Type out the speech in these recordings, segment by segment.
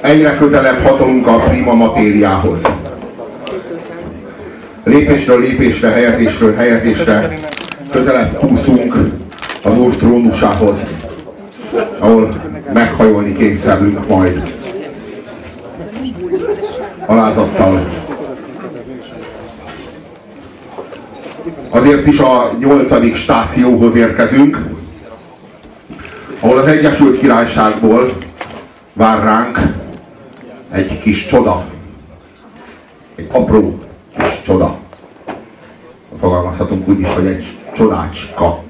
Egyre közelebb hatolunk a prima matériához. Lépésről lépésre, helyezésről helyezésre közelebb kúszunk az Úr trónusához, ahol meghajolni kényszerülünk majd. Alázattal. Azért is a nyolcadik stációhoz érkezünk, ahol az Egyesült Királyságból vár ránk egy kis csoda. Egy apró kis csoda. Fogalmazhatunk úgy is, hogy egy csodácska.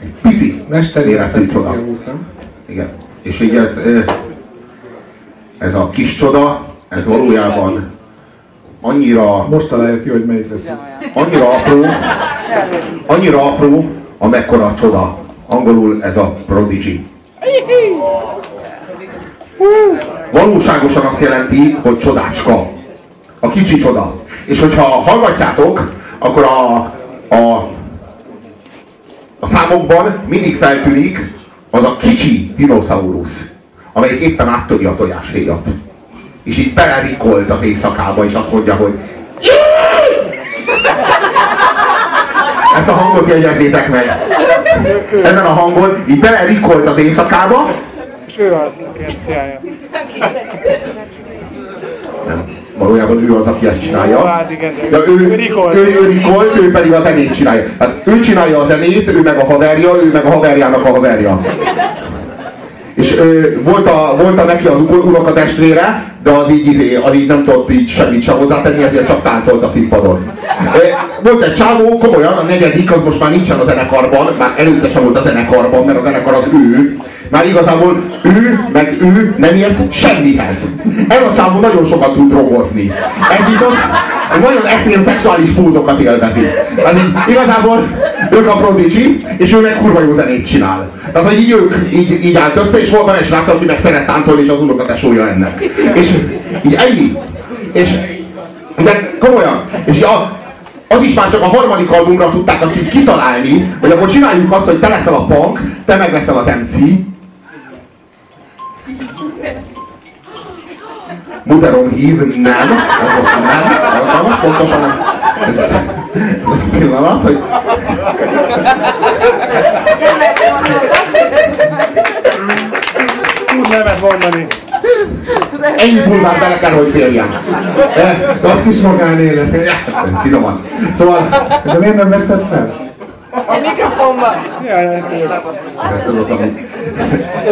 Egy pici méretű csoda. Igen. És így ez, ez a kis csoda, ez valójában annyira... Most találjuk ki, hogy melyik lesz ez. Annyira apró, annyira apró, amekkora csoda. Angolul ez a prodigy. Valóságosan azt jelenti, hogy csodácska. A kicsi csoda. És hogyha hallgatjátok, akkor a, a, a számokban mindig feltűnik az a kicsi dinoszaurusz, amelyik éppen áttöri a tojáshéjat. És így belerikolt az éjszakába, és azt mondja, hogy ezt a hangot jegyezzétek meg. Ezen a hangon így belerikolt az éjszakába, És ő az, aki ezt csinálja. Nem. Valójában ő az, aki ezt csinálja. Hát igen, De ő, ő rikolt. ő, ő rikolt, ő pedig a zenét csinálja. Hát ő csinálja a zenét, ő meg a haverja, ő meg a haverjának a haverja. És ö, volt, a, volt a neki az unokatestvére, de az így, izé, az így nem tudott így semmit sem hozzátenni, ezért csak táncolt a színpadon. Volt egy csávó, komolyan, a negyedik, az most már nincsen a zenekarban, már előtte sem volt a zenekarban, mert a zenekar az ő. Már igazából ő, meg ő nem ért semmihez. Ez a csávó nagyon sokat tud drogozni. Ez viszont nagyon extrém szexuális pózokat élvezi. Hát igazából ők a Prodigy, és ő meg kurva jó zenét csinál. Tehát, hogy így ők így, így állt össze, és volt van egy srác, aki meg szeret táncolni, és az unokatesója ennek. És így ennyi. És de komolyan. És a, az is már csak a harmadik albumra tudták azt így kitalálni, hogy akkor csináljuk azt, hogy te leszel a punk, te meg leszel az MC. Muteron hív, nem, ez most nem, ez most pontosan nem. Ez, ez a pillanat, hogy Tud nevet mondani. ennyi bulvár bele kell, hogy férjen. De, A kis magánélet. finoman. Szóval, De miért nem vetted fel? A mikrofonban.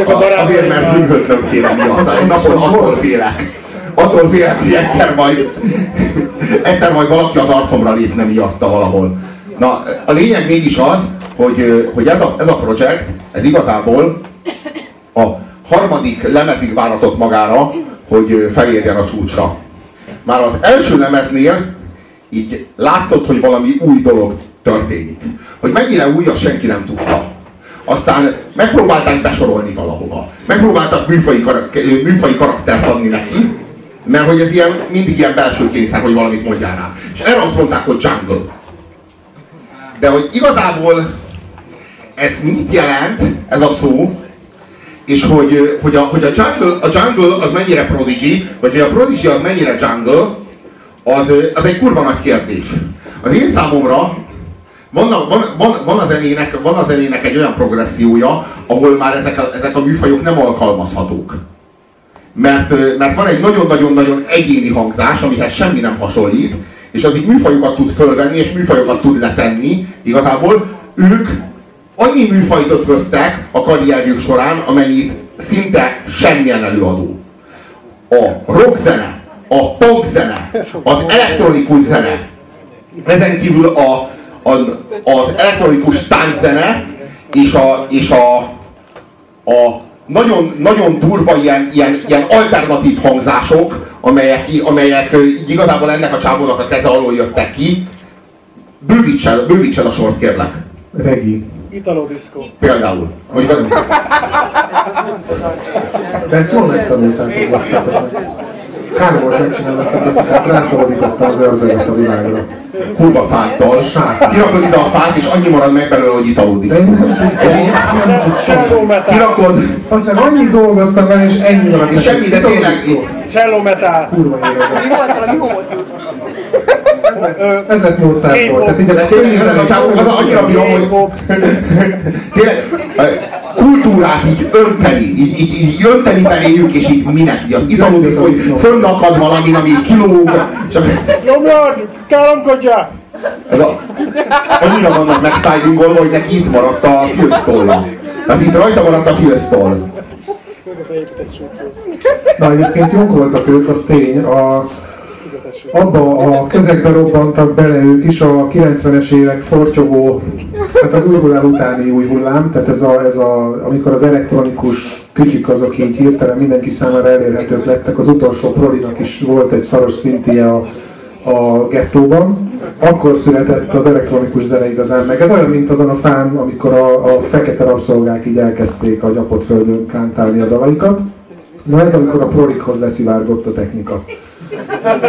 A. Azért, mert bűnhöznöm kéne miatta. Egy napon attól félek. Attól félek, hogy egyszer majd, egyszer majd valaki az arcomra lépne miatta valahol. Na, a lényeg mégis az, hogy, hogy ez, a, ez a projekt, ez igazából a harmadik lemezig váratott magára, hogy felérjen a csúcsra. Már az első lemeznél így látszott, hogy valami új dolog történik. Hogy mennyire új, azt senki nem tudta. Aztán megpróbálták besorolni valahova. Megpróbáltak műfai, karak- műfai karaktert adni neki, mert hogy ez ilyen, mindig ilyen belső kényszer, hogy valamit mondjál rá. És erre azt mondták, hogy jungle. De hogy igazából ez mit jelent, ez a szó, és hogy, hogy, a, hogy a, jungle, a jungle az mennyire prodigy, vagy hogy a prodigy az mennyire jungle, az, az egy kurva nagy kérdés. Az én számomra van van, van, van, a zenének, van a zenének egy olyan progressziója, ahol már ezek a, ezek a műfajok nem alkalmazhatók. Mert, mert van egy nagyon-nagyon-nagyon egyéni hangzás, amihez semmi nem hasonlít, és az így műfajokat tud fölvenni, és műfajokat tud letenni. Igazából ők annyi műfajt ötvöztek a karrierjük során, amennyit szinte semmilyen előadó. A rockzene, a popzene, az elektronikus zene, ezen kívül a, a, az elektronikus tánczene és a, és a, a nagyon, nagyon durva ilyen, ilyen, ilyen alternatív hangzások, amelyek, amelyek így igazából ennek a csávónak a keze alól jöttek ki. Bővítsen, bővítsen a sort, kérlek. Regi. Italo disco. Például. Mondjuk, De ezt jól megtanulták, hogy basszátok meg. Kár volt, nem csinálom ezt a kritikát, rászabadította az ördögöt a világra. Kurva fáttal, kirakod ide a fát, és annyi marad meg belőle, hogy italódik. De én nem tudtam. Kirakod. Aztán annyit dolgoztam el, és ennyi maradt. És semmi, de tényleg. Cselló metál. Kurva életben. Mi volt valami homotyúk? 1800 volt. Tehát így a tényleg a csávók az annyira bírom, hogy tényleg kultúrát így önteni, így, így, így önteni beléjük, és így minek, így az izomodész, hogy fönnakad valami, ami kilóg. Nyomjad, káromkodjál! Ez a, annyira vannak megstylingolva, hogy neki itt maradt a fiosztolla. Tehát itt rajta maradt a fiosztoll. Na egyébként jók voltak ők, az tény. A, abba a közegbe robbantak bele ők is a 90-es évek fortyogó, hát az új hullám utáni új hullám, tehát ez a, ez a, amikor az elektronikus kütyük azok így hirtelen mindenki számára elérhetők lettek, az utolsó Prodinak is volt egy szaros szintje a, a gettóban, akkor született az elektronikus zene igazán meg. Ez olyan, mint azon a fán, amikor a, a fekete rabszolgák így elkezdték a gyapott földön kántálni a dalaikat. Na ez amikor a prolikhoz leszivárgott a technika.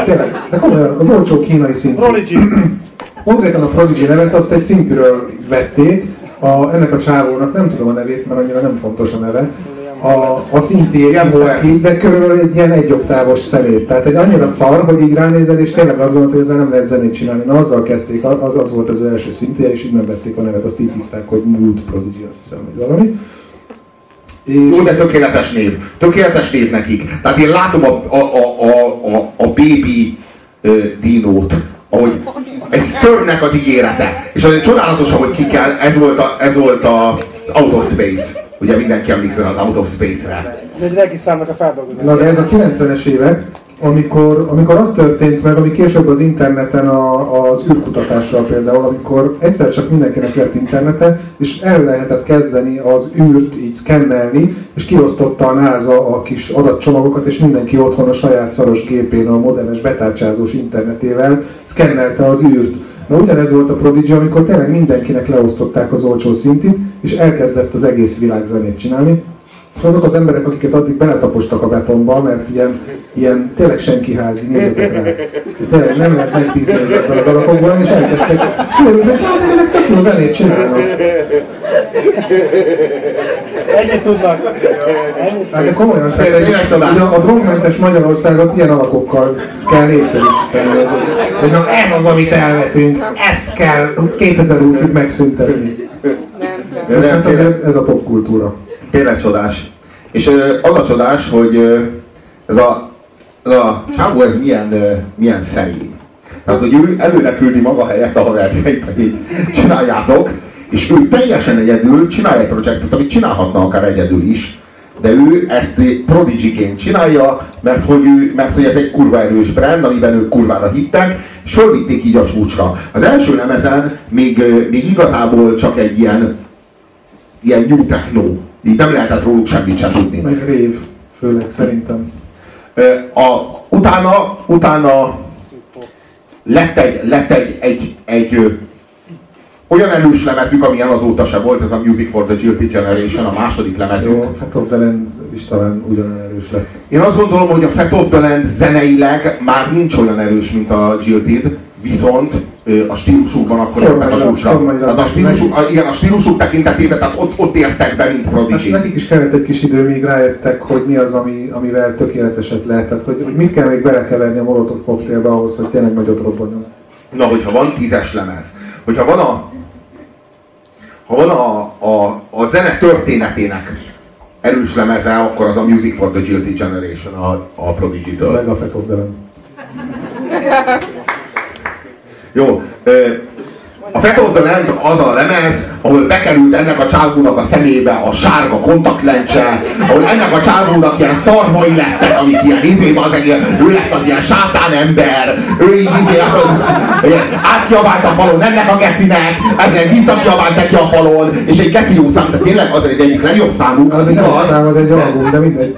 Tényleg, de komolyan, az olcsó kínai szintű. Prodigy. Konkrétan a Prodigy nevet azt egy szintűről vették, a, ennek a csávónak nem tudom a nevét, mert annyira nem fontos a neve, a, a szintén volt ki, de körülbelül egy ilyen egy oktávos szemét. Tehát egy annyira szar, hogy így ránézed, és tényleg azt gondolod, hogy ezzel nem lehet zenét csinálni. Na azzal kezdték, az, az volt az első szintje, és így nem vették a nevet, azt így hívták, hogy Mood Prodigy, azt hiszem, hogy valami. Jó, de tökéletes név. Tökéletes név nekik. Tehát én látom a, a, a, a, a, a baby dinót, ahogy egy szörnek az ígérete. És azért csodálatos, hogy ki kell, ez volt a, ez volt a Out of Space. Ugye mindenki emlékszel az Out of Space-re. Egy regi számnak a feldolgozása. Na de ez a 90-es évek, amikor, amikor az történt meg, ami később az interneten a, az űrkutatással például, amikor egyszer csak mindenkinek lett internete, és el lehetett kezdeni az űrt így szkennelni, és kiosztotta a NASA a kis adatcsomagokat, és mindenki otthon a saját szaros gépén a modernes betárcsázós internetével szkennelte az űrt. Na ugyanez volt a Prodigy, amikor tényleg mindenkinek leosztották az olcsó szintit, és elkezdett az egész világ zenét csinálni. És azok az emberek, akiket addig beletapostak a betonba, mert ilyen, ilyen tényleg senki házi, nézzetek rá. Tényleg nem lehet megbízni ezekben az alapokban, és elkezdtek, és kiderült, hogy ezek, ezek tök jó zenét csinálnak. Ennyit tudnak. Hát de komolyan, tehát ugye a drogmentes Magyarországot ilyen alakokkal kell népszerűsíteni. Hogy na ez az, amit elvetünk, ezt kell 2020-ig megszüntetni. Most nem, hát tényleg, azért ez a popkultúra. tényleg csodás. És az a csodás, hogy ez a, ez a csávó ez milyen, milyen szerény. Tehát, hogy ő előre küldi maga helyett a haverjait, hogy csináljátok, és ő teljesen egyedül csinálja egy projektet, amit csinálhatna akár egyedül is, de ő ezt prodigy csinálja, mert hogy, ő, mert hogy ez egy kurva erős brand, amiben ők kurvára hittek, és fölvitték így a csúcsra. Az első lemezen még, még igazából csak egy ilyen, ilyen new techno. Így nem lehetett róluk semmit sem tudni. Meg rév, főleg szerintem. A, utána, utána lett egy, lett egy, egy, egy olyan erős lemezük, amilyen azóta se volt, ez a Music for the Guilty Generation, a második lemezük. Jó, Fat of the Land is talán ugyanolyan erős lett. Én azt gondolom, hogy a Fat of the Land zeneileg már nincs olyan erős, mint a Guilty, viszont a stílusukban akkor értek a. Tehát a stílusuk, a, igen, a stílusuk tekintetében, tehát ott, ott értek be, mint Hát Prodigy. nekik is kellett egy kis idő, míg rájöttek, hogy mi az, ami, amivel tökéleteset lehet. Tehát, hogy, hogy mit kell még belekeverni a Molotov koktélbe ahhoz, hogy tényleg nagyot robbanjon. Na, hogyha van tízes lemez, hogyha van a, ha van a, a, a zene történetének erős lemeze, akkor az a Music for the Guilty Generation a, a Prodigy-től. Meg a Fat of the Land. Jó. A Fat of the Land az a lemez, ahol bekerült ennek a csávónak a szemébe a sárga kontaktlencse, ahol ennek a csávónak ilyen szarvai lettek, amik ilyen izé, az egy, ő lett az ilyen sátán ember, ő így izé, az, az, átkiabált a falon ennek a gecinek, ezen visszakiabált neki a falon, és egy geci jó szám, de tényleg az egy egyik legjobb számú, Az egy igaz? szám, az egy album, de mindegy.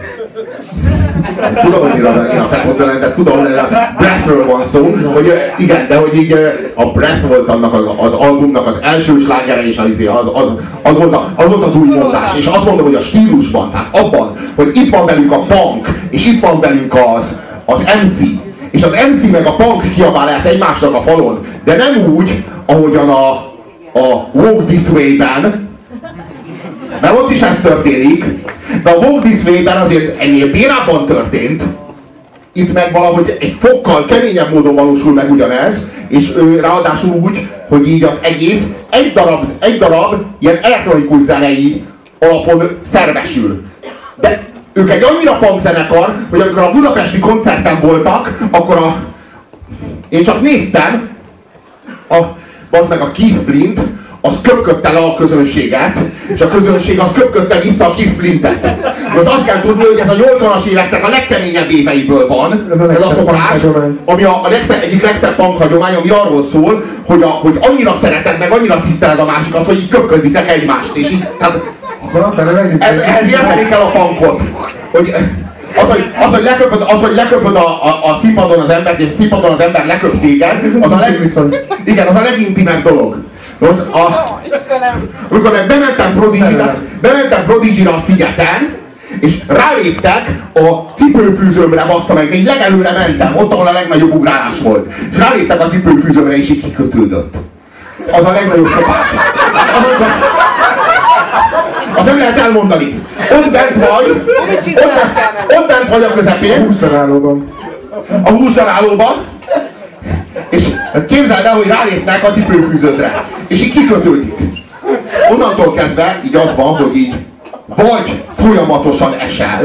Tudom, hogy én a Fat de tudom, hogy a Breathről van szó, hogy igen, de hogy így a Breath volt annak az, az albumnak az első slágere, és az, az, az, az, volt a, az volt az új mondás, és azt mondom, hogy a stílusban, tehát abban, hogy itt van velünk a punk, és itt van velünk az, az MC, és az MC meg a punk kiabálják egymásnak a falon, de nem úgy, ahogyan a, a Walk This Way-ben, mert ott is ez történik, de a Walk This Way-ben azért ennél bérábban történt, itt meg valahogy egy fokkal keményebb módon valósul meg ugyanez, és ő ráadásul úgy, hogy így az egész egy darab, egy darab ilyen elektronikus zenei alapon szervesül. De ők egy annyira punk zenekar, hogy amikor a budapesti koncerten voltak, akkor a... én csak néztem, a, az meg a Keith Flint, az köpködte le a közönséget, és a közönség az köpködte vissza a Keith Flintet. Most azt kell tudni, hogy ez a 80-as éveknek a legkeményebb éveiből van, Ez a ez a punkhagyomány. ami a, a legszebb, egyik legszebb punkhagyomány, ami arról szól, hogy, a, hogy annyira szereted, meg annyira tiszteled a másikat, hogy így köpköditek egymást, és így, tehát ez, ehhez érteni kell a punkot. Hogy, az, hogy, az, hogy leköpöd, az, hogy leköpöd a, a, a színpadon az embert, és színpadon az ember leköp téged, az a, leg, igen, az a legintimebb dolog. Most a, Istenem! amikor meg bementem Prodigy-ra, bementem Prodigy-ra a szigeten, és ráléptek a cipőfűzőmre, bassza meg, én legelőre mentem, ott, ahol a legnagyobb ugrálás volt. És ráléptek a cipőfűzőmre, és így kikötődött. Az a legnagyobb szopás. Az, nem lehet elmondani. Ott bent vagy, ott, menni. ott bent vagy a közepén, húsdarálóban. a húsdarálóban, és képzeld el, hogy rálépnek a cipőfűződre, és így kikötődik. Onnantól kezdve így az van, hogy így vagy folyamatosan esel,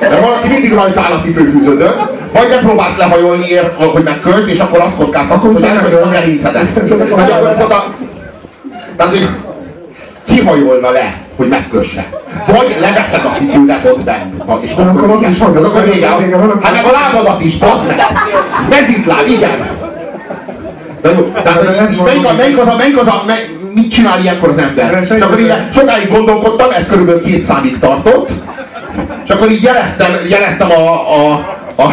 mert valaki mindig rajta áll a cipőfűződön, vagy megpróbálsz lehajolni, ér, hogy megkölt, és akkor azt kockáztatod, hogy elkölt a gerincedet. Vagy akkor oda... Tehát, hogy kihajolna le, hogy megkösse. Vagy leveszed a cipődet ott bent. És De akkor ott is van, az akkor vége, Hát meg a lábadat is, bazd meg! Mezitláb, igen! De jó, tehát melyik, a, melyik az a, melyik az a, mely, mit csinál ilyenkor az ember? És akkor így sokáig gondolkodtam, ez körülbelül két számig tartott, és akkor így jeleztem, jeleztem a, a, a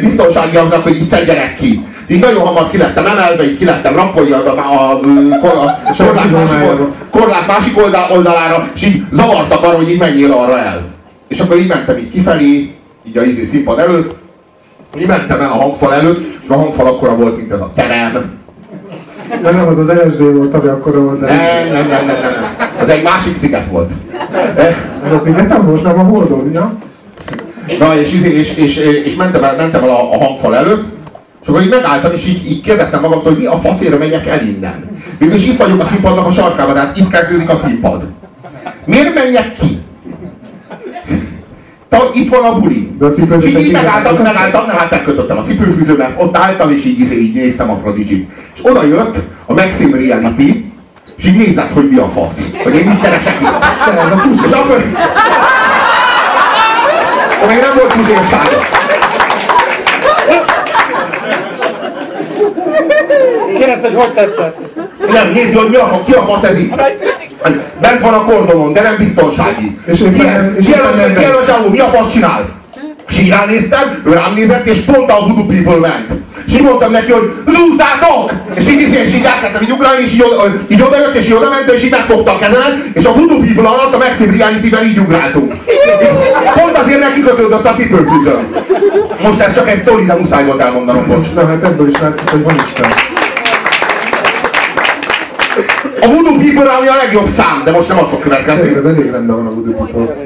biztonságiaknak, hogy így szedjenek ki. Így nagyon hamar ki lettem emelve, így ki lettem rampolja a, a, a, a, korlát, másik, old- korlát másik oldal, oldalára, és így zavartak arra, hogy így menjél arra el. És akkor így mentem így kifelé, így a izé színpad előtt, így mentem el a hangfal előtt, és a hangfal akkora volt, mint ez a terem. De nem az az LSD volt, ami akkor volt, Nem, nem, nem, nem, nem. Ez egy másik sziget volt. Ez a sziget nem volt, nem a Holdon, ja? Na, és, izé- és, és, és mentem el, mentem el a, a hangfal előtt, és akkor így megálltam, és így, így kérdeztem magamtól, hogy mi a faszért megyek el innen. Végülis itt vagyok a színpadnak a sarkában, tehát itt kezdődik a színpad. Miért menjek ki? Itt van a buli. De a cipőt És így, megálltam, megálltam, nem, hát megkötöttem a cipőfűzőmet, ott álltam, és így, így, így néztem a prodigy És oda jött a Maxim Reality, és így nézett, hogy mi a fasz. Hogy én mit keresek itt. De ez a tus. És akkor... Még nem volt tuzérsága. Kérdezte, hogy hogy tetszett. Nem, nézd, hogy mi a, ki a fasz ez itt. Bent van a kordonon, de nem biztonsági. És nem- és ki nem- ki a csávó, mi a fasz csinál? És így ránéztem, ő rám nézett, és pont a Voodoo People ment. És így mondtam neki, hogy zúzzátok! És így, így, és így elkezdtem így ugrálni, és így, oda- így odajött, és így oda ment, és így megfogta a kezemet, és a Voodoo People alatt a Maxim Reality-ben így ugráltunk. Pont azért neki kikötődött a cipőfűzőn. Most ez csak egy sztori, de muszáj volt elmondanom, bocs. Na hát ebből is látszik, hogy van Isten. A Voodoo People ami a legjobb szám, de most nem az fog következni. az elég rendben van a Voodoo People.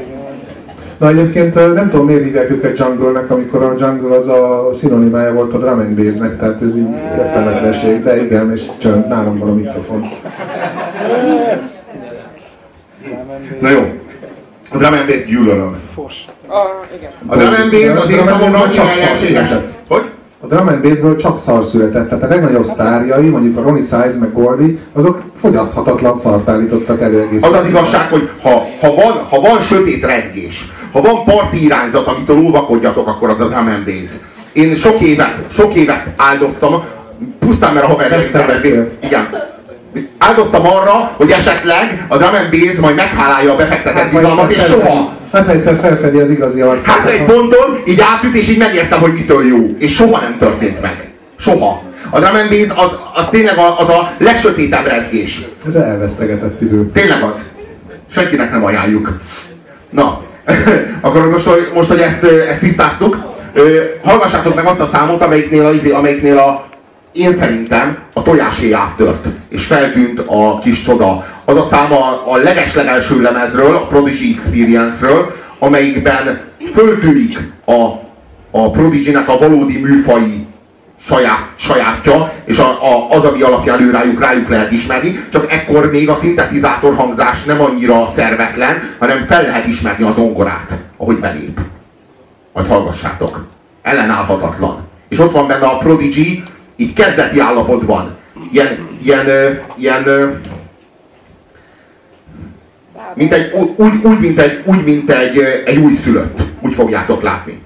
Na egyébként nem tudom miért hívják őket jungle-nek, amikor a jungle az a szinonimája volt a drum and bass-nek, tehát ez így értelmetlenség, de igen, és csönd, nálam van a mikrofon. Na jó. A drum and bass gyűlölöm. Fos. Ah, igen. A drum and bass Drum and számomra annyira csak szar ellenséges. született. Hogy? A drum and bassből csak szar született, tehát a legnagyobb sztárjai, mondjuk a Ronnie Size meg Gordy, azok fogyaszthatatlan szart állítottak elő egész. Az az igazság, hogy ha, ha, van, ha van sötét rezgés, ha van parti irányzat, amitől óvakodjatok, akkor az a drum and bass. Én sok évet, sok évet áldoztam, pusztán mert a haverjaim. Igen. Áldoztam arra, hogy esetleg a drum and bass majd meghálálja a befektetett Hát, bizalmat, és soha. Hát egyszer felfedi az igazi arcát. Hát egy ponton így átüt, és így megértem, hogy mitől jó. És soha nem történt meg. Soha. A drum and bass az, az tényleg az a legsötétebb rezgés. De elvesztegetett idő. Tényleg az. Senkinek nem ajánljuk. Na, akkor most, hogy- most hogy ezt, ezt tisztáztuk, hallgassátok meg azt a számot, amelyiknél a, izé- amelyiknél a én szerintem a tojásé áttört, és feltűnt a kis csoda. Az a szám a, a legeslegelső lemezről, a Prodigy Experience-ről, amelyikben föltűnik a, a Prodigy-nek a valódi műfai saját, sajátja, és a, a, az, ami alapján ő rájuk, rájuk lehet ismerni, csak ekkor még a szintetizátor hangzás nem annyira szervetlen, hanem fel lehet ismerni az zongorát, ahogy belép. Majd hallgassátok. Ellenállhatatlan. És ott van benne a Prodigy, így kezdeti állapotban. Ilyen, ilyen, ilyen mint egy, úgy, úgy, mint egy, úgy, mint egy, egy újszülött. Úgy fogjátok látni.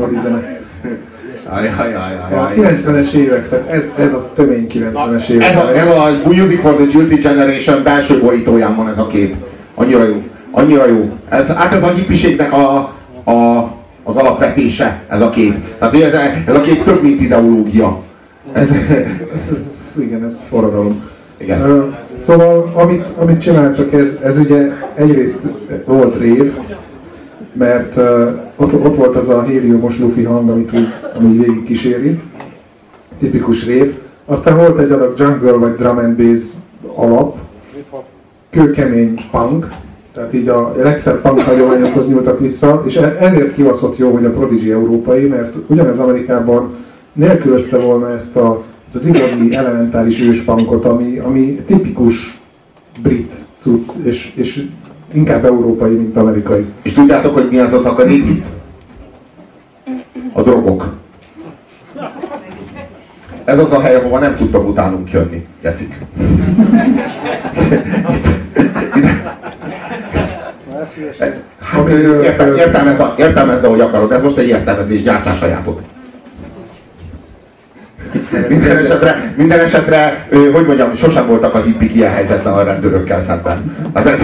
Brody zene. Ajaj, ajaj, A ajaj. 90-es évek, tehát ez, ez a tömény 90-es évek. Ez a, ez a Music for the Guilty Generation belső borítóján van ez a kép. Annyira jó. Annyira jó. Ez, hát ez a hippiségnek a, a, az alapvetése, ez a kép. Tehát ez, ez a kép több, mint ideológia. Ez, Ez, igen, ez forradalom. igen. Szóval, amit, amit csináltak, ez, ez ugye egyrészt volt rév, mert uh, ott, ott volt az a héliumos lufi hang, amit úgy, ami végig kíséri, tipikus rév. Aztán volt egy adag jungle vagy drum and bass alap, kőkemény punk, tehát így a legszebb punk hagyományokhoz nyúltak vissza, és e- ezért kibaszott jó, hogy a Prodigy európai, mert ugyanez Amerikában nélkülözte volna ezt a ezt az igazi elementáris őspankot, ami, ami tipikus brit cucc, és, és inkább európai, mint amerikai. És tudjátok, hogy mi az az akadémi? A drogok. Ez az a hely, ahova nem tudtak utánunk jönni, Jecik. Hát, értem, értelmezd, értelmezd, ahogy akarod, ez most egy értelmezés, gyártsál sajátot. Minden esetre, minden esetre, hogy mondjam, sosem voltak a hippik ilyen helyzetben a rendőrökkel szemben. Hát, ez,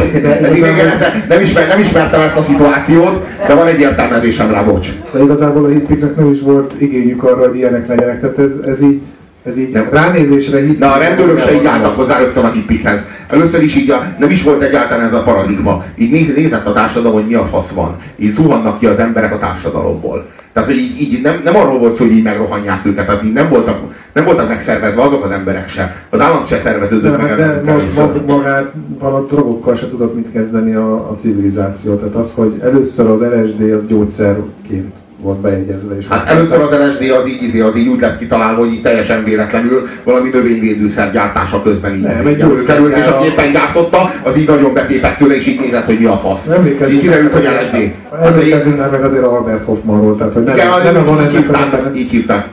nem, ismer, nem ismertem ezt a szituációt, de van egy értelmezésem rá, bocs. De igazából a hippiknek nem is volt igényük arra, hogy ilyenek legyenek, tehát ez, ez így, ez így Nem. ránézésre hippik. Na a rendőrök se így álltak hozzá rögtön a hippikhez. Először is így a, nem is volt egyáltalán ez a paradigma. Így néz, nézett a társadalom, hogy mi a fasz van. Így zuhannak ki az emberek a társadalomból. Tehát, hogy így, így nem, nem arról volt hogy így megrohanják őket, tehát így nem voltak, nem voltak megszervezve azok az emberek se. Az állam se szerveződött De, meg. de mag, magával a drogokkal se tudott mit kezdeni a, a civilizáció. Tehát az, hogy először az LSD az gyógyszerként volt bejegyezve. És Hát először az LSD az így, izé, az így úgy lett kitalálva, hogy így teljesen véletlenül valami növényvédőszer gyártása közben így, Nem, egy előkerült, és aki éppen gyártotta, az így nagyon betépett tőle, és így nézett, hogy mi a fasz. Emlékezzünk, Így kiderült, hogy LSD. Hát, Emlékezzünk már meg azért Albert Hoffmanról, tehát hogy nem, Igen, nem, nem van ennek így hívták.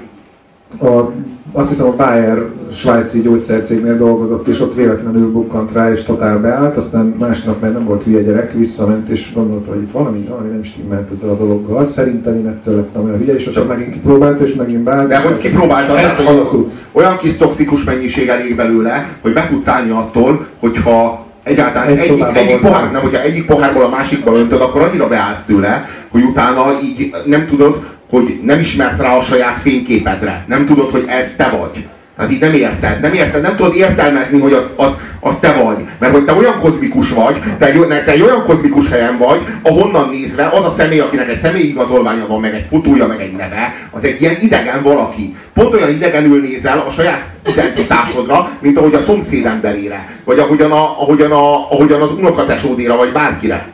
a, azt hiszem a Bayer svájci gyógyszercégnél dolgozott, és ott véletlenül bukkant rá, és totál beállt, aztán másnap már nem volt hülye gyerek, visszament, és gondolta, hogy itt valami, valami nem stimmelt ezzel a dologgal. Szerintem én ettől lettem olyan hülye, és akkor megint kipróbálta, és megint beállt. De hogy kipróbáltad ez ezt, az a cucc. olyan kis toxikus mennyiség elég belőle, hogy meg tudsz állni attól, hogyha egyáltalán Egy egy egyik, egyik, pohár, nem, hogyha egyik pohárból a másikba öntöd, akkor annyira beállsz tőle, hogy utána így nem tudod, hogy nem ismersz rá a saját fényképedre. Nem tudod, hogy ez te vagy. Tehát így nem érted, nem érted, nem tudod értelmezni, hogy az, az, az te vagy. Mert hogy te olyan kozmikus vagy, te egy, te egy olyan kozmikus helyen vagy, ahonnan nézve az a személy, akinek egy személyi igazolványa van, meg egy fotója, meg egy neve, az egy ilyen idegen valaki. Pont olyan idegenül nézel a saját identitásodra, mint ahogy a szomszéd emberére, vagy ahogyan, a, ahogyan, a, ahogyan az unokatesódéra, vagy bárkire.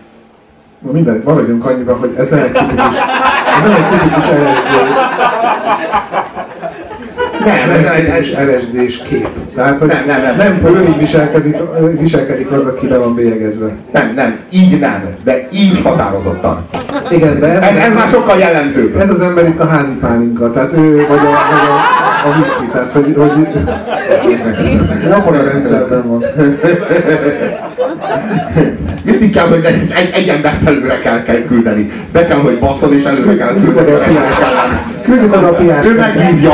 Na mindegy, maradjunk annyiban, hogy ez nem egy tipikus, ez nem egy tipikus LSD, ez nem egy tipikus LSD-s kép. Tehát, hogy Nem, nem, nem. nem, így viselkedik, viselkedik az, aki be van bélyegezve. Nem, nem, így nem, de így határozottan. Igen, de ez, Ez, ez már sokkal jellemzőbb. ez az ember itt a házi pálinka, tehát ő vagy a, vagy a, a whisky, tehát hogy, hogy abban a rendszerben van. Mindig kell, hogy egy, egy, egy embert előre kell, kell küldeni. Be kell, hogy basszon, és előre kell Küldjük küldeni. oda a piást. Küldjük oda a piást. Ő meghívja.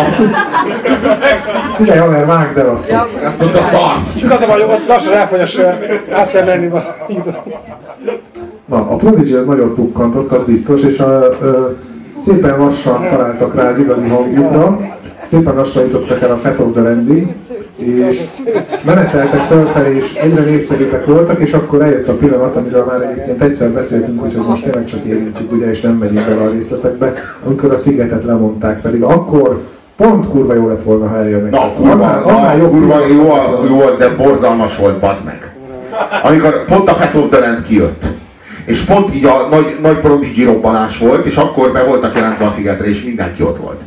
Figyelj, haver, vágd el azt. Ezt mondta szart. Csak az a baj, hogy ott lassan elfogy a sör, át kell menni a hídon. Na, a Prodigy az nagyon pukkantott, az biztos, és a, ö, szépen lassan találtak rá az igazi hangjukra, szépen lassan jutottak el a Fat of the Landing, és meneteltek fölfelé, és egyre népszerűbbek voltak, és akkor eljött a pillanat, amiről már egyébként egyszer beszéltünk, úgyhogy most tényleg csak érintjük, ugye, és nem megyünk bele a részletekbe, amikor a szigetet lemondták, pedig akkor pont kurva jó lett volna, ha eljönnek. Na, kurva, Annál- jobb kurva jó, volna. jó, de borzalmas volt, bazd meg. Amikor pont a Land kijött. És pont így a nagy, nagy Prodigy robbanás volt, és akkor be voltak jelentve a szigetre, és mindenki ott volt.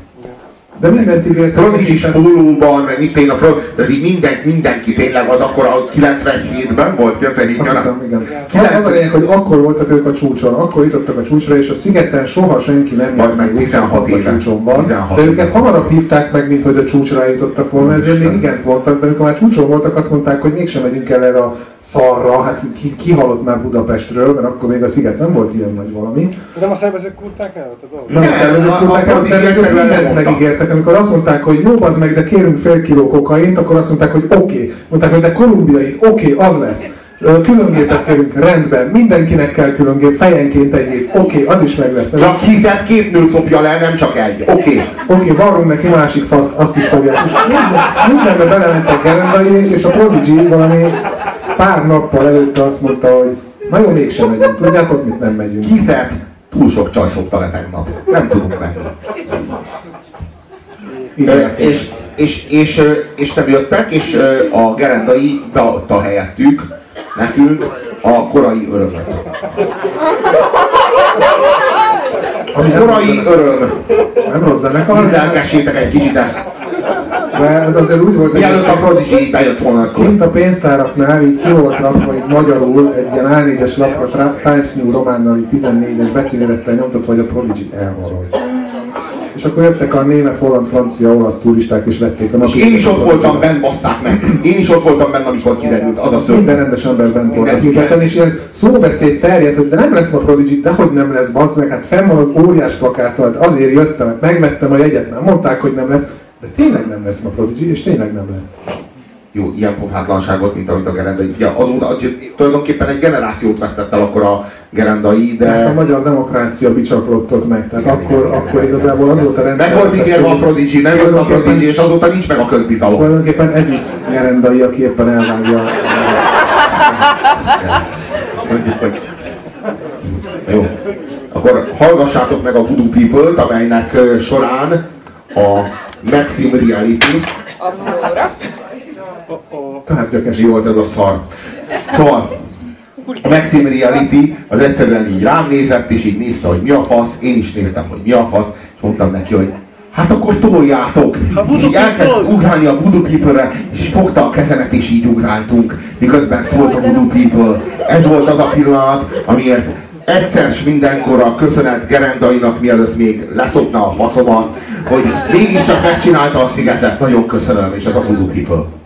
De mindent ígértek. Prodigy is pólóban, meg mit én a Pro, de így minden, mindenki tényleg az akkor a 97-ben volt, 97 Azt hiszem, igen. Kilenc- Az a lényeg, hogy akkor voltak ők a csúcson, akkor jutottak a csúcsra, és a szigeten soha senki nem járt meg még 16 a éve. csúcsonban. 16 De őket hamarabb hívták meg, mint hogy a csúcsra jutottak volna, ezért még igen mondtak, de amikor már csúcson voltak, azt mondták, hogy mégsem megyünk el erre a szarra, hát ki, ki halott már Budapestről, mert akkor még a sziget nem volt ilyen nagy valami. De nem a szervezők kurták el ott a dolgot? Nem a szervezők tudták el, a szervezők mindent megígértek. Amikor azt mondták, hogy jó, az meg, de kérünk fél kiló kokaint, akkor azt mondták, hogy oké. Okay. Mondták, hogy de kolumbiait, oké, okay, az lesz. Különgépet kérünk, rendben, mindenkinek kell különgép, fejenként egy gép, oké, okay, az is meg lesz. Csak hitett két nő szopja le, nem csak egy. Oké. Okay. Oké, okay, varrunk neki másik faszt, azt is fogják. És minden, mindenbe belementek gerendaiék, és a Prodigy valami pár nappal előtte azt mondta, hogy na jó, mégsem megyünk. Tudjátok, mit nem megyünk. Hitett túl sok csaj szopta le tegnap. Nem tudunk. Ö, Igen. és, és, és, és nem jöttek, és a gerendai beadta helyettük nekünk a korai örömöt. Ami nem Korai öröm. Nem rossz zenekar, Lelkessétek egy kicsit ezt. De ez azért úgy volt, a hogy Prodigy bejött volna akkor. kint a pénztáraknál így ki volt rakva így magyarul egy ilyen A4-es lapra Times New románnal így 14-es betűnélettel nyomtatva, hogy a Prodigy elmaradj. És akkor jöttek a német, holland, francia, olasz turisták és vették a És napi. én is ott voltam bent, basszák meg. Én is ott voltam bent, amikor kiderült az a szörny. Minden rendes ember bent volt az interneten, és ilyen szóbeszéd terjedt, hogy de nem lesz ma Prodigy, de hogy nem lesz, bazd meg, hát fenn van az óriás plakáton, hát azért jöttem, hát megvettem a jegyet, mert mondták, hogy nem lesz, de tényleg nem lesz ma Prodigy, és tényleg nem lesz. Jó, ilyen pofátlanságot, mint amit a Gerendai. Ugye azóta, hogy tulajdonképpen egy generációt vesztett el akkor a Gerendai, Hát a de magyar demokrácia bicsaklottott meg, tehát Igen, akkor, igen, igen, akkor igen. igazából az volt a rendszer. meg volt ígérve a Prodigy, nem jött a Prodigy, és azóta nincs meg a közbizalom. Tulajdonképpen ez itt Gerendai, aki éppen elvágja. Mondjuk, hogy... Jó. Akkor hallgassátok meg a Voodoo People-t, amelynek során a Maxim Reality, Tárgyak mi volt ez a szar. Szóval, a Maxim Reality az egyszerűen így rám nézett, és így nézte, hogy mi a fasz, én is néztem, hogy mi a fasz, és mondtam neki, hogy hát akkor toljátok! És így elkezdett ugrálni a Voodoo People-re, és így fogta a kezemet, és így ugráltunk, miközben szólt a Voodoo People. Ez volt az a pillanat, amiért egyszer s mindenkorra köszönet Gerendainak, mielőtt még leszopna a faszomat, hogy mégiscsak megcsinálta a szigetet. Nagyon köszönöm, és ez a Voodoo People.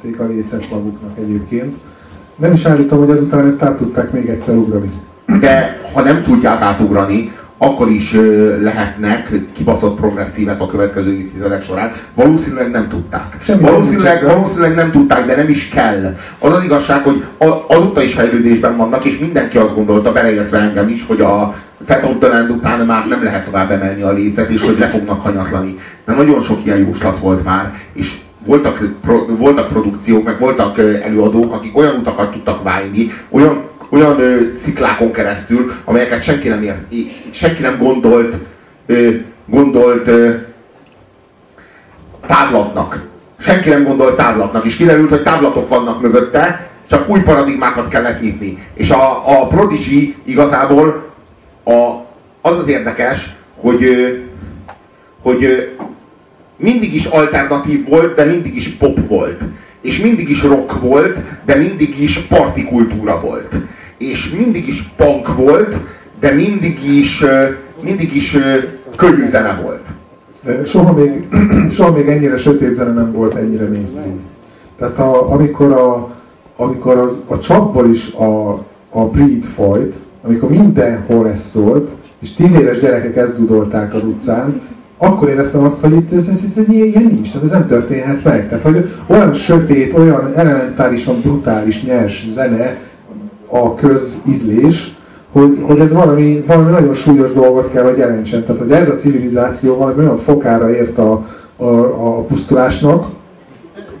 Tették a lécet maguknak egyébként. Nem is állítom, hogy ezután ezt át tudták még egyszer ugrani. De ha nem tudják átugrani, akkor is ö, lehetnek kibaszott progresszívek a következő évtizedek során. Valószínűleg nem tudták. Semmi Valószínűleg, nem valószínűleg nem tudták, de nem is kell. Az az igazság, hogy a- azóta is fejlődésben vannak, és mindenki azt gondolta, beleértve engem is, hogy a Fetodland után már nem lehet tovább emelni a lécet, és hogy le fognak hanyatlani. De nagyon sok ilyen jóslat volt már, és voltak, pro, voltak produkciók, meg voltak előadók, akik olyan utakat tudtak vágni, olyan, olyan ö, sziklákon keresztül, amelyeket senki nem, ér, senki nem gondolt, gondolt ö, távlatnak. Senki nem gondolt távlatnak, és kiderült, hogy távlatok vannak mögötte, csak új paradigmákat kellett nyitni. És a, a Prodigy igazából a, az az érdekes, hogy, hogy mindig is alternatív volt, de mindig is pop volt. És mindig is rock volt, de mindig is partikultúra volt. És mindig is punk volt, de mindig is, mindig is könnyű zene volt. Soha még, soha még ennyire sötét zene nem volt ennyire mainstream. Tehát a, amikor, a, amikor az, a csapból is a, a breed folyt, amikor mindenhol ez szólt, és tíz éves gyerekek ezt dudolták az utcán, akkor éreztem azt, hogy itt ez, ez, ez, ez ilyen nincs, tehát ez nem történhet meg. Tehát, hogy olyan sötét, olyan elementárisan brutális, nyers zene a közízlés, hogy, hogy ez valami, valami nagyon súlyos dolgot kell, hogy jelentsen. Tehát, hogy ez a civilizáció valami olyan fokára ért a, a, a pusztulásnak,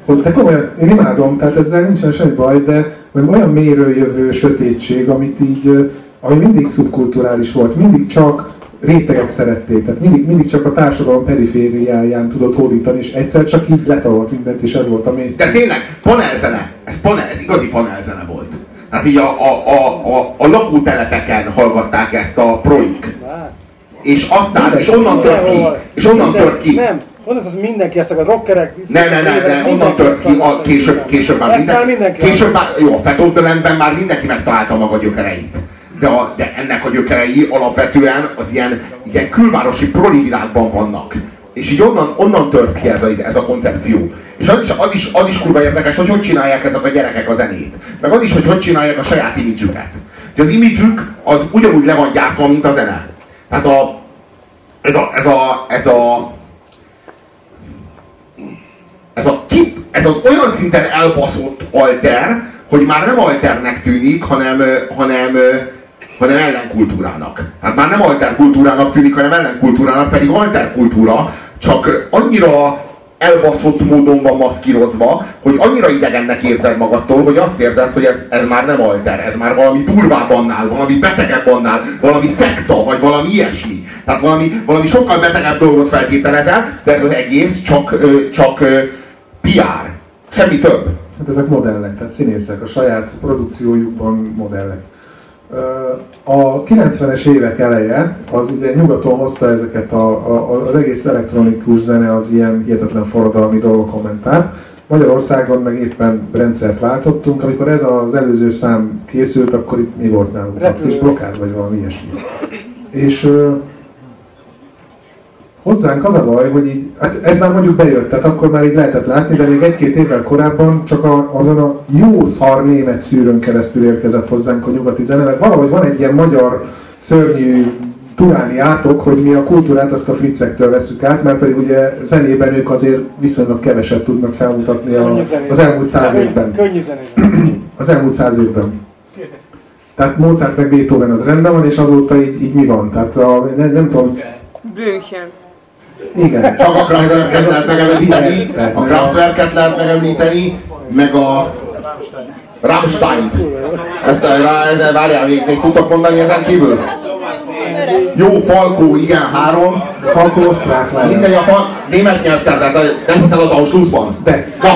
hogy de komolyan, én imádom, tehát ezzel nincsen semmi baj, de olyan mélyről jövő sötétség, amit így, ö, ami mindig szubkulturális volt, mindig csak rétegek szerették, tehát mindig, mindig csak a társadalom perifériáján tudott hódítani, és egyszer csak így letarolt mindent, és ez volt a De mainstream. tényleg, panelzene, ez, panel, ez igazi panelzene volt. Tehát így a, a, a, a, a lakótelepeken hallgatták ezt a proik. És aztán, és onnan tört ki, és onnan tört ki. Nem, mondd hogy mindenki ezt akar, rockerek, Ne, ne, ne, ne, onnan tört ki, a, később, később már mindenki, mindenki később már, jó, a Fetoltelenben már mindenki megtalálta maga gyökereit. De, a, de ennek a gyökerei alapvetően az ilyen, ilyen külvárosi proli világban vannak. És így onnan, onnan tört ki ez a, ez a koncepció. És az is, az, is, az is kurva érdekes, hogy hogy csinálják ezek a gyerekek a zenét. Meg az is, hogy hogy csinálják a saját imidzsüket. Hogy az imidzsük az ugyanúgy le van gyártva, mint a zene. Tehát a, ez a, ez a, ez a ez a kip, ez az olyan szinten elbaszott alter, hogy már nem alternek tűnik, hanem, hanem, hanem ellenkultúrának. Hát már nem alterkultúrának tűnik, hanem ellenkultúrának, pedig alterkultúra, csak annyira elbaszott módon van maszkírozva, hogy annyira idegennek érzed magadtól, hogy azt érzed, hogy ez, ez már nem alter, ez már valami durvább annál, valami betegebb annál, valami szekta, vagy valami ilyesmi. Tehát valami, valami sokkal betegebb dolgot feltételezel, de ez az egész csak, csak PR. Semmi több. Hát ezek modellek, tehát színészek, a saját produkciójukban modellek. A 90-es évek eleje, az ugye nyugaton hozta ezeket a, a, az egész elektronikus zene az ilyen hihetetlen forradalmi dolgokon ment át. Magyarországon meg éppen rendszert váltottunk, amikor ez az előző szám készült, akkor itt mi volt nálunk? Maxis blokkád, vagy valami ilyesmi. És ö, Hozzánk az a baj, hogy így, hát ez már mondjuk bejött, tehát akkor már így lehetett látni, de még egy-két évvel korábban csak a, azon a jó szar német szűrőn keresztül érkezett hozzánk a nyugati zene, mert valahogy van egy ilyen magyar szörnyű turáni átok, hogy mi a kultúrát azt a friccektől veszük át, mert pedig ugye zenében ők azért viszonylag keveset tudnak felmutatni a, az elmúlt száz évben. Könnyű zenében. Az elmúlt száz évben. Tehát Mozart meg Beethoven az rendben van, és azóta így, így mi van? Tehát a, nem, nem tudom, Blümchen. Igen. Csak a Kraftwerket lehet megemlíteni, a Kraftwerket lehet megemlíteni, meg a Rammstein. Ezt rá, ezzel várjál, még, még tudtok mondani ezen kívül? Jó, Falkó, igen, három. Falkó osztrák lenne. Mindegy, a fal, német nyelvtár, tehát nem hiszel az Auschwitzban? De. Na,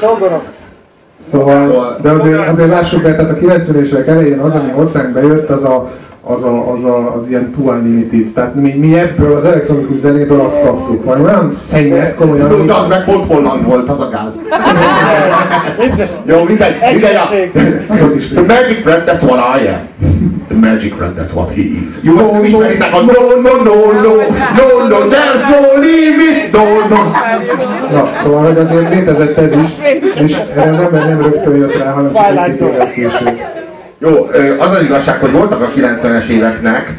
Sógorok. Szóval, de azért, azért lássuk be, tehát a 90-es évek elején az, ami hozzánk bejött, az a, az, a, az, a, az ilyen Two Unlimited. Tehát mi, mi ebből az elektronikus zenéből azt kaptuk. Valami olyan szennyet, komolyan, de az meg pont Holland volt, az a gáz. Jó, mindegy, mindegy. The magic bread, that's what I am. Magic Friend, that's what he is. Jó, nem ismeritek a no, no, no, no, no, no, there's no limit, no, no. Na, szóval, hogy azért létezett ez is, és erre az ember nem rögtön jött rá, hanem csak egy évvel később. Jó, az az igazság, hogy voltak a 90-es éveknek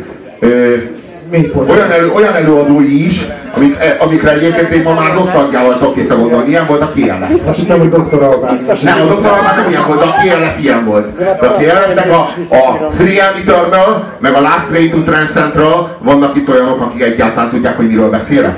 olyan, elő, olyan előadói is, amik, eh, amikre egyébként én ma már nosztalgiával szok visszagondolni. Ilyen volt a KLF. Azt hittem, hogy doktor Albán. Nem, a doktor Albán nem ilyen volt, a KLF ilyen volt. A KLF, meg a, a Free Eternal, meg a Last Train to Trans Central, vannak itt olyanok, akik egyáltalán tudják, hogy miről beszélek.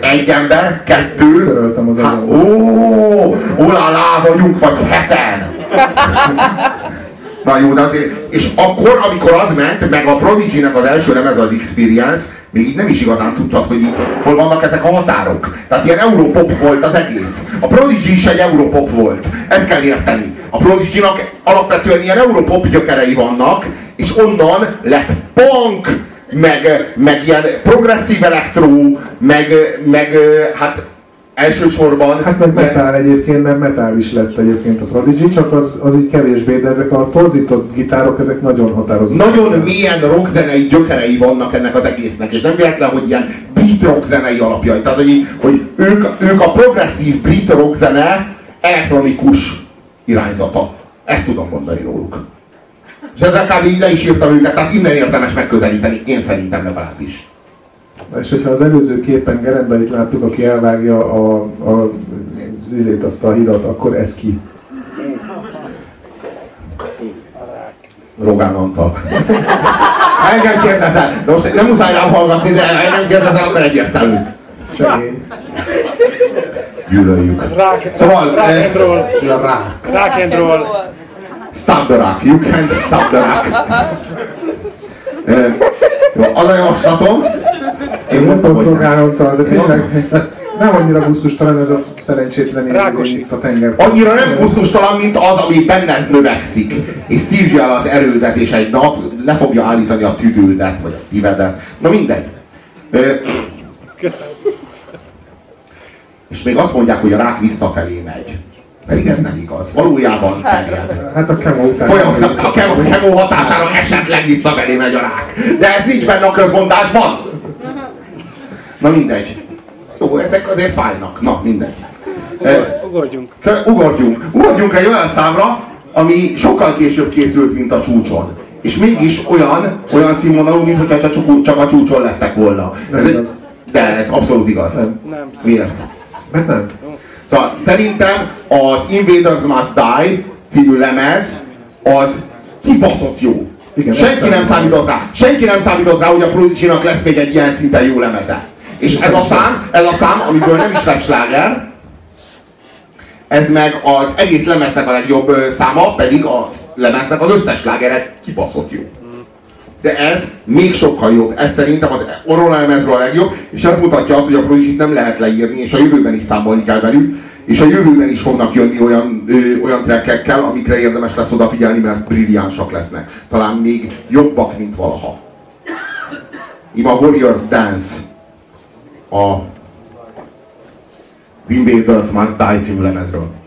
Egy ember, kettő, Töröltem az hát, ó, olálá vagyunk, vagy heten. Na jó, de azért, és akkor, amikor az ment, meg a Prodigy-nek az első lemez az Experience, még így nem is igazán tudtad, hogy így, hol vannak ezek a határok. Tehát ilyen Europop volt az egész. A Prodigy is egy Europop volt. Ezt kell érteni. A Prodigy-nak alapvetően ilyen Europop gyökerei vannak, és onnan lett punk, meg, meg ilyen progresszív elektró, meg, meg hát elsősorban... Hát meg metál egyébként, mert metál is lett egyébként a Prodigy, csak az, az így kevésbé, de ezek a torzított gitárok, ezek nagyon határozottak. Nagyon mélyen rockzenei gyökerei vannak ennek az egésznek, és nem véletlen, hogy ilyen brit rockzenei alapjai. Tehát, hogy, hogy ők, ők a progresszív brit rockzene elektronikus irányzata. Ezt tudom mondani róluk. És ezzel kb. így le is írtam őket, tehát innen érdemes megközelíteni, én szerintem legalábbis. És hogyha az előző képen Gerendait láttuk, aki elvágja a, a, az izét, azt a hidat, akkor ez ki? Rogán Antal. Ha engem kérdezel, de most nem muszáj rám hallgatni, de ha engem kérdezel, akkor egyértelmű. Szegény. Gyűlöljük. Rock, Szóval, rock eh, and roll. Ja, rá. Rock and roll. Stop the rock. You can't stop the rock. Jó, az a javaslatom. Én mondtam, hogy de tényleg nem annyira gusztustalan ez a szerencsétlen Rákosi. itt a tenger. Annyira nem gusztustalan, mint az, ami benned növekszik, és szívja el az erődet, és egy nap le fogja állítani a tüdődet, vagy a szívedet. Na mindegy. Ö, és még azt mondják, hogy a rák visszafelé megy. Pedig ez nem igaz. Valójában terjed. Hát a kemó. Olyan, a kemó, kemó hatására esetleg visszafelé megy a rák. De ez nincs benne a közmondásban. Na mindegy. Jó, ezek azért fájnak. Na, mindegy. Ugorjunk. Kö- Ugorjunk. Ugorjunk egy olyan számra, ami sokkal később készült, mint a csúcson. És mégis olyan, olyan színvonalú, mint hogyha csak, a- csak a csúcson lettek volna. Ez egy- de ez abszolút igaz. Nem. Nem. Miért? Mert nem. Szóval szerintem az Invaders Must Die című lemez az kibaszott jó. Igen, Senki nem számított. rá. Senki nem számított rá, hogy a Prodigy-nak lesz még egy ilyen szinten jó lemeze. És ez a szám, ez a szám, amiből nem is lett sláger, ez meg az egész lemeznek a legjobb száma, pedig a lemeznek az összes slágere kibaszott jó. De ez még sokkal jobb. Ez szerintem az Orról lemezről a legjobb, és ez mutatja azt, hogy a prodigy nem lehet leírni, és a jövőben is számolni kell velük, és a jövőben is fognak jönni olyan, ö, olyan trekkekkel, amikre érdemes lesz odafigyelni, mert brilliánsak lesznek. Talán még jobbak, mint valaha. Ima Warriors Dance a az Invaders Must Die című lemezről.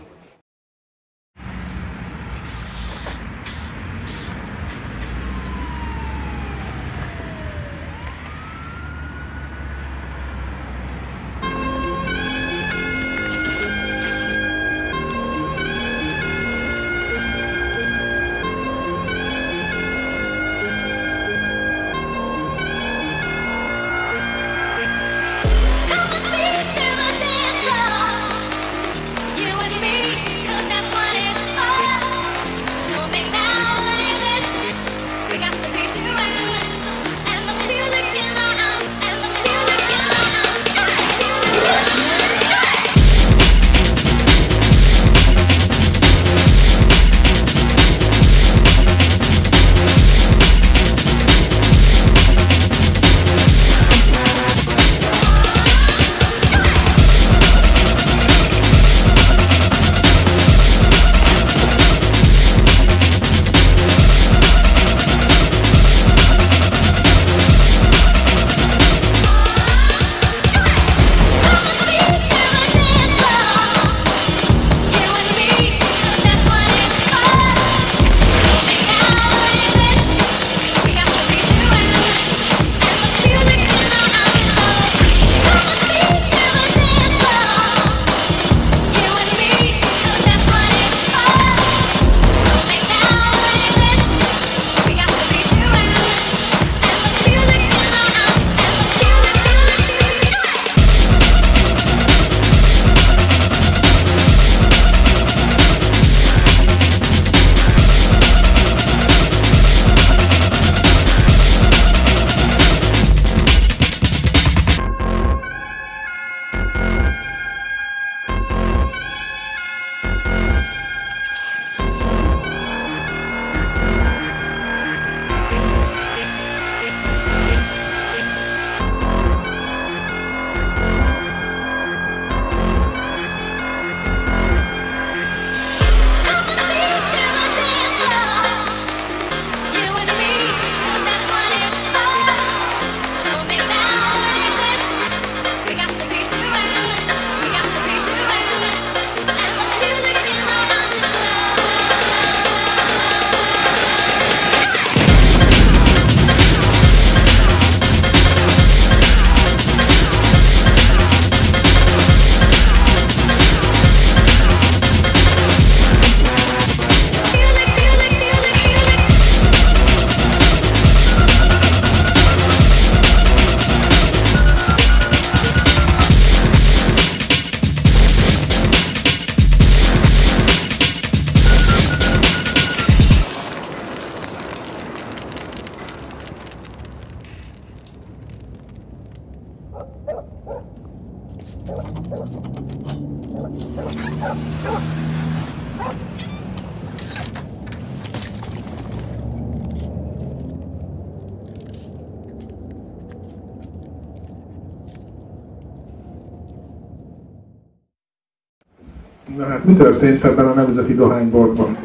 Történt ebben a nemzeti dohányboltban?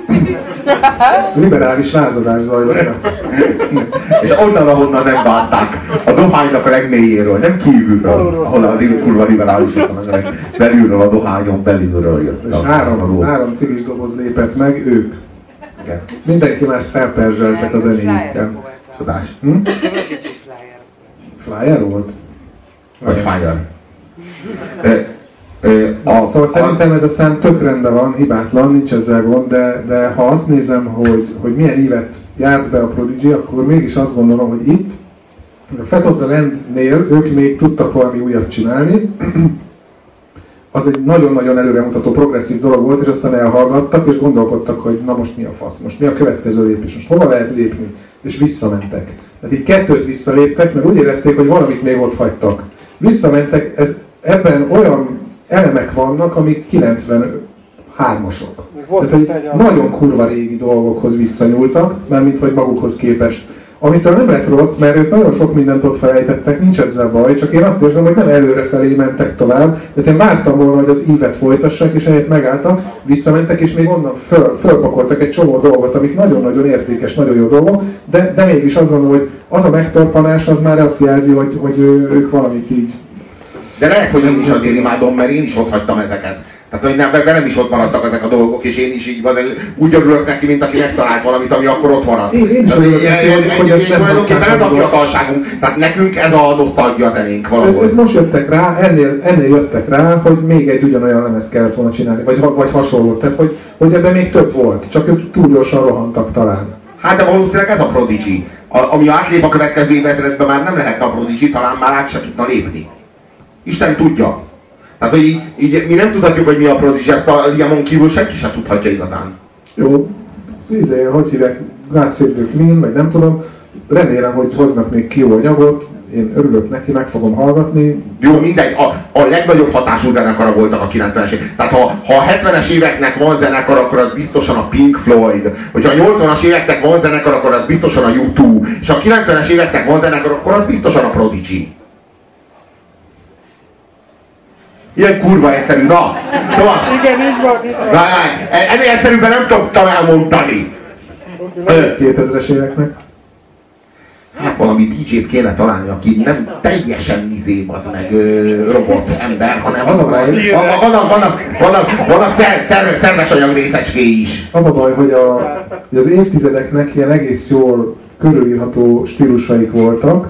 Liberális lázadás zajlott. És onnan, ahonnan nem várták. A dohánynak a legmélyéről, nem kívülről, ahol a kurva liberálisok belülről, a dohányon belülről jött. És három, három cigis doboz lépett meg, ők. Igen. Mindenki más felperzseltek a zenéjükkel. Csodás. Hm? Flyer. Flyer volt? Vagy fire. A, Szóval a- szerintem ez a szám tök rendben van, hibátlan, nincs ezzel gond, de, de ha azt nézem, hogy, hogy milyen évet járt be a Prodigy, akkor mégis azt gondolom, hogy itt, a Fat of the Landnél ők még tudtak valami újat csinálni, az egy nagyon-nagyon előremutató progresszív dolog volt, és aztán elhallgattak, és gondolkodtak, hogy na most mi a fasz, most mi a következő lépés, most hova lehet lépni, és visszamentek. Tehát így kettőt visszaléptek, mert úgy érezték, hogy valamit még ott hagytak. Visszamentek, ez, ebben olyan elemek vannak, amik 93-asok. Volt Tehát, hogy nagyon kurva régi dolgokhoz visszanyúltak, mármint hogy magukhoz képest. Amitől nem lett rossz, mert ők nagyon sok mindent ott felejtettek, nincs ezzel baj, csak én azt érzem, hogy nem előre felé mentek tovább, de én vártam volna, hogy az ívet folytassák, és ehhez megálltak, visszamentek, és még onnan föl, fölpakoltak egy csomó dolgot, amik nagyon-nagyon értékes, nagyon jó dolgok, de, de mégis azon, hogy az a megtorpanás, az már azt jelzi, hogy, hogy ők valamit így De lehet, hogy én is azért imádom, mert én is ott hagytam ezeket. Tehát, hogy nem, velem is ott maradtak ezek a dolgok, és én is így van, úgy örülök neki, mint aki megtalált valamit, ami akkor ott maradt. Én- én is örülök neki, hogy- ezt nem Tulajdonképpen ez a fiatalságunk, tehát nekünk ez a nosztalgia zenénk Ők valahol. most jöttek rá, ennél, ennél jöttek rá, hogy még egy ugyanolyan lemezt kellett volna csinálni, vagy, vagy hasonlót. Tehát, hogy, hogy ebben még több volt, csak ők túl gyorsan rohantak talán. Hát de valószínűleg ez a Prodigy. A, ami átlép a következő évezredben már nem lehetne a Prodigy, talán már át se tudna lépni. Isten tudja. Tehát, hogy így, így mi nem tudhatjuk, hogy mi a Prodigy, ezt a Liamon kívül senki sem tudhatja igazán. Jó, izé, hogy hívják, the Clean, vagy nem tudom. Remélem, hogy hoznak még ki anyagot, én örülök neki, meg fogom hallgatni. Jó, mindegy, a, a legnagyobb hatású zenekara voltak a 90-es évek. Tehát ha, ha a 70-es éveknek van zenekar, akkor az biztosan a Pink Floyd. Hogyha a 80-as éveknek van zenekar, akkor az biztosan a U2. És a 90-es éveknek van zenekar, akkor az biztosan a Prodigy. Ilyen kurva egyszerű, na! Szóval, Igen, így van, így van. na, ennél egyszerűbben nem tudtam elmondani. Ö, 2000-es éveknek. Hát valami DJ-t kéne találni, aki nem teljesen izé, az meg ö, robot ember, hanem Az a baj. vannak, vannak, vannak, vannak, vannak szer, szer, szerves anyag részecskéi is. Az a baj, hogy, a, hogy az évtizedeknek ilyen egész jól körülírható stílusaik voltak,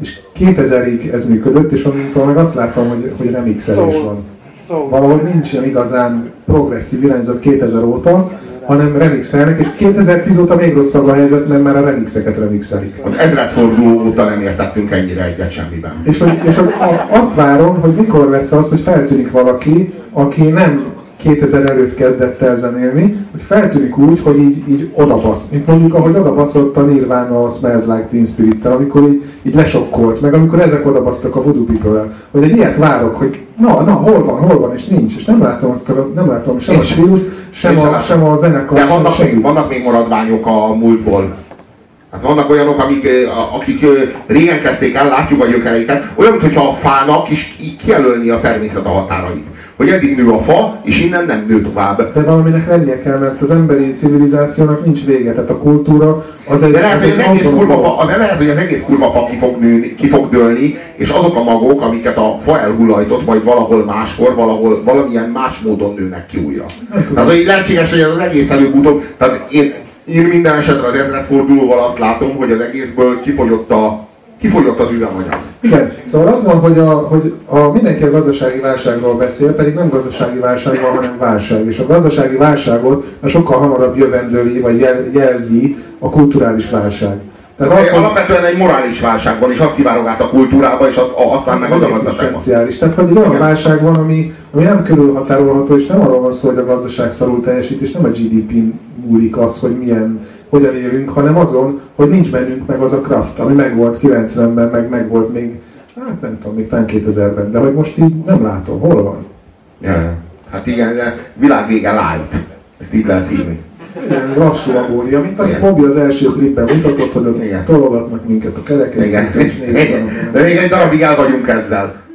és 2000-ig ez működött, és onnantól meg azt láttam, hogy, hogy remixelés Soul. van. Szó. Valahogy nincsen igazán progresszív irányzat 2000 óta, hanem remixelnek, és 2010 óta még rosszabb a helyzet, mert már a remixeket remixelik. Az ezredforduló óta nem értettünk ennyire egyet semmiben. És, hogy, és hogy azt várom, hogy mikor lesz az, hogy feltűnik valaki, aki nem 2000 előtt kezdett el zenélni, hogy feltűnik úgy, hogy így, így odabasz. Mint mondjuk, ahogy odabaszott a Nirvana a Smells Like Teen spirit amikor így, így lesokkolt, meg amikor ezek odabasztak a Voodoo people hogy egy ilyet várok, hogy na, na, hol van, hol van, és nincs, és nem látom azt, a, nem látom sem a stílus, sem a, sem a zenekar, De sem vannak semmi. még, vannak még maradványok a múltból. Hát vannak olyanok, amik, akik régen kezdték el, látjuk a gyökereiket, olyan, mintha a fának is ki- kijelölni a természet a határait. Hogy eddig nő a fa, és innen nem nő tovább. De valaminek lennie kell, mert az emberi civilizációnak nincs vége, tehát a kultúra az egy, De lehet, az hogy egy az egész autonóm kurva fa, az, lehet, hogy az egész kurva fa ki fog, nőni, ki fog dőlni, és azok a magok, amiket a fa elhullajtott, majd valahol máskor, valahol, valamilyen más módon nőnek ki újra. Tehát, hogy lehetséges, hogy az egész előbb-utóbb, tehát én, én minden esetre az ezredfordulóval azt látom, hogy az egészből kifogyott, a, kifogyott az üzemanyag. Igen, szóval az van, hogy, a, hogy a, mindenki a gazdasági válságról beszél, pedig nem gazdasági válság van, hanem válság. És a gazdasági válságot a sokkal hamarabb jövendőli, vagy jel, jelzi a kulturális válság. Tehát az, hogy alapvetően egy morális válság van, és azt szivárog át a kultúrába, és az, aztán meg az a gazdaságban. Tehát, hogy egy olyan Igen. válság van, ami, ami nem körülhatárolható, és nem arról van szó, hogy a gazdaság szarul teljesít, és nem a GDP-n múlik az, hogy milyen, hogyan élünk, hanem azon, hogy nincs bennünk meg az a kraft, ami megvolt 90-ben, meg megvolt még Hát nem tudom, még talán 2000-ben, de hogy most így nem látom, hol van? Ja, hát igen, de világvége light. Ezt így lehet hívni. Lassú agónia, mint amit. Bobby az első klipben mutatott, hogy ott tologatnak minket a Igen. kerekesszékkel, és nézzük. De még egy darabig el vagyunk ezzel.